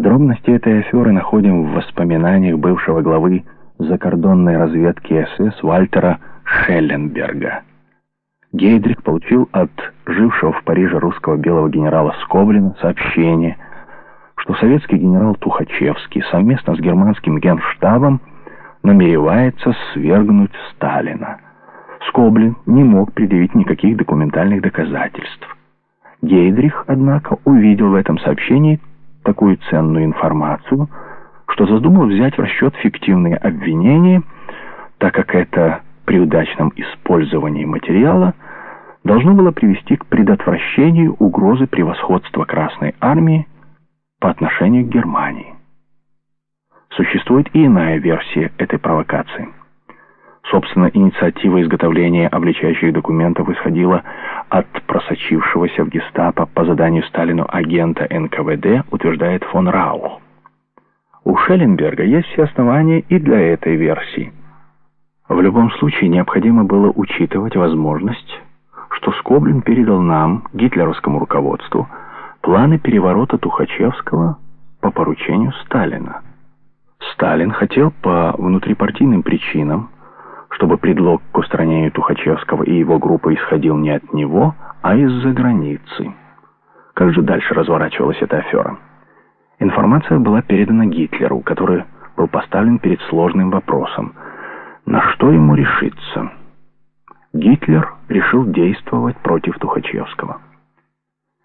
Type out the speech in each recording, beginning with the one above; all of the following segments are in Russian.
Подробности этой аферы находим в воспоминаниях бывшего главы закордонной разведки СС Вальтера Шелленберга. Гейдрик получил от жившего в Париже русского белого генерала Скоблина сообщение, что советский генерал Тухачевский совместно с германским генштабом намеревается свергнуть Сталина. Скоблин не мог предъявить никаких документальных доказательств. Гейдрих, однако, увидел в этом сообщении такую ценную информацию, что задумал взять в расчет фиктивные обвинения, так как это при удачном использовании материала должно было привести к предотвращению угрозы превосходства Красной Армии по отношению к Германии. Существует и иная версия этой провокации. Собственно, инициатива изготовления обличающих документов исходила от просочившегося в гестапо по заданию Сталину агента НКВД, утверждает фон Раух. У Шелленберга есть все основания и для этой версии. В любом случае необходимо было учитывать возможность, что Скоблин передал нам, гитлеровскому руководству, планы переворота Тухачевского по поручению Сталина. Сталин хотел по внутрипартийным причинам, чтобы предлог к устранению Тухачевского и его группы исходил не от него, а из-за границы. Как же дальше разворачивалась эта афера? Информация была передана Гитлеру, который был поставлен перед сложным вопросом. На что ему решиться? Гитлер решил действовать против Тухачевского.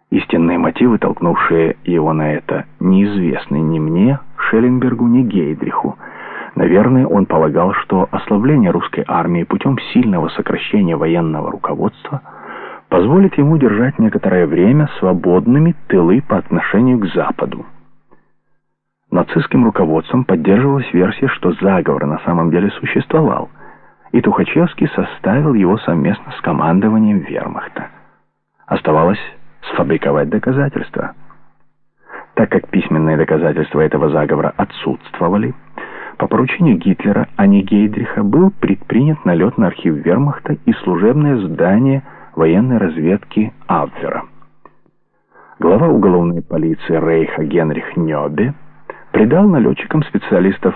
Истинные мотивы, толкнувшие его на это, неизвестны ни мне, Шелленбергу, ни Гейдриху. Наверное, он полагал, что ослабление русской армии путем сильного сокращения военного руководства позволит ему держать некоторое время свободными тылы по отношению к Западу. Нацистским руководством поддерживалась версия, что заговор на самом деле существовал, и Тухачевский составил его совместно с командованием вермахта. Оставалось сфабриковать доказательства. Так как письменные доказательства этого заговора отсутствовали, по поручению Гитлера, а не Гейдриха, был предпринят налет на архив вермахта и служебное здание военной разведки Абвера. Глава уголовной полиции Рейха Генрих Нёбе предал налетчикам специалистов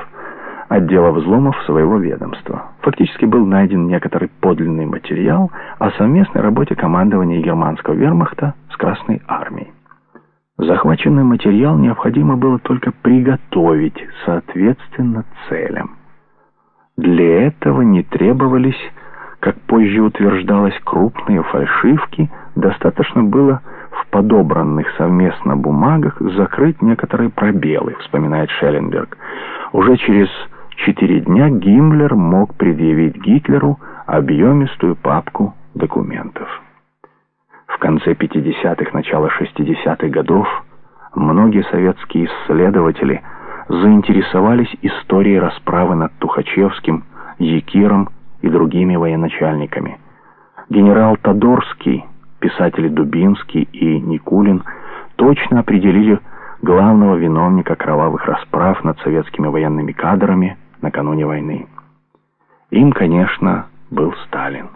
отдела взломов своего ведомства. Фактически был найден некоторый подлинный материал о совместной работе командования германского вермахта с Красной армией. Захваченный материал необходимо было только приготовить соответственно целям. Для этого не требовались, как позже утверждалось, крупные фальшивки, достаточно было в подобранных совместно бумагах закрыть некоторые пробелы, вспоминает Шелленберг. Уже через четыре дня Гиммлер мог предъявить Гитлеру объемистую папку документов. Конце 50-х, начало 60-х годов многие советские исследователи заинтересовались историей расправы над Тухачевским, Якиром и другими военачальниками. Генерал Тодорский, писатели Дубинский и Никулин точно определили главного виновника кровавых расправ над советскими военными кадрами накануне войны. Им, конечно, был Сталин.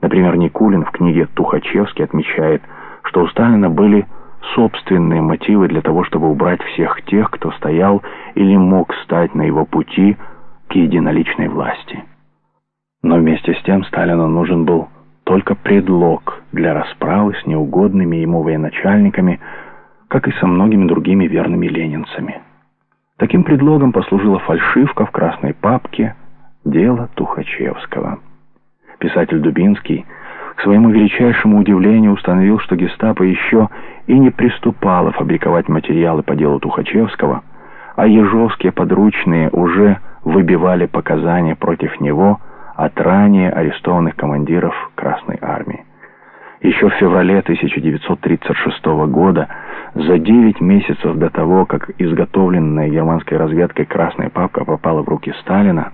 Например, Никулин в книге Тухачевский отмечает, что у Сталина были собственные мотивы для того, чтобы убрать всех тех, кто стоял или мог стать на его пути к единоличной власти. Но вместе с тем Сталину нужен был только предлог для расправы с неугодными ему военачальниками, как и со многими другими верными ленинцами. Таким предлогом послужила фальшивка в красной папке «Дело Тухачевского». Писатель Дубинский к своему величайшему удивлению установил, что гестапо еще и не приступало фабриковать материалы по делу Тухачевского, а ежовские подручные уже выбивали показания против него от ранее арестованных командиров Красной Армии. Еще в феврале 1936 года, за 9 месяцев до того, как изготовленная германской разведкой красная папка попала в руки Сталина,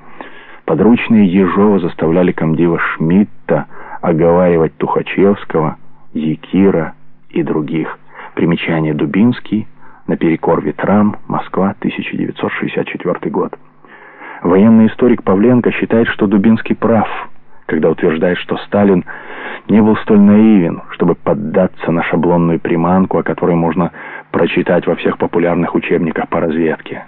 Подручные Ежова заставляли комдива Шмидта оговаривать Тухачевского, Якира и других. Примечание Дубинский, наперекор ветрам, Москва, 1964 год. Военный историк Павленко считает, что Дубинский прав, когда утверждает, что Сталин не был столь наивен, чтобы поддаться на шаблонную приманку, о которой можно прочитать во всех популярных учебниках по разведке.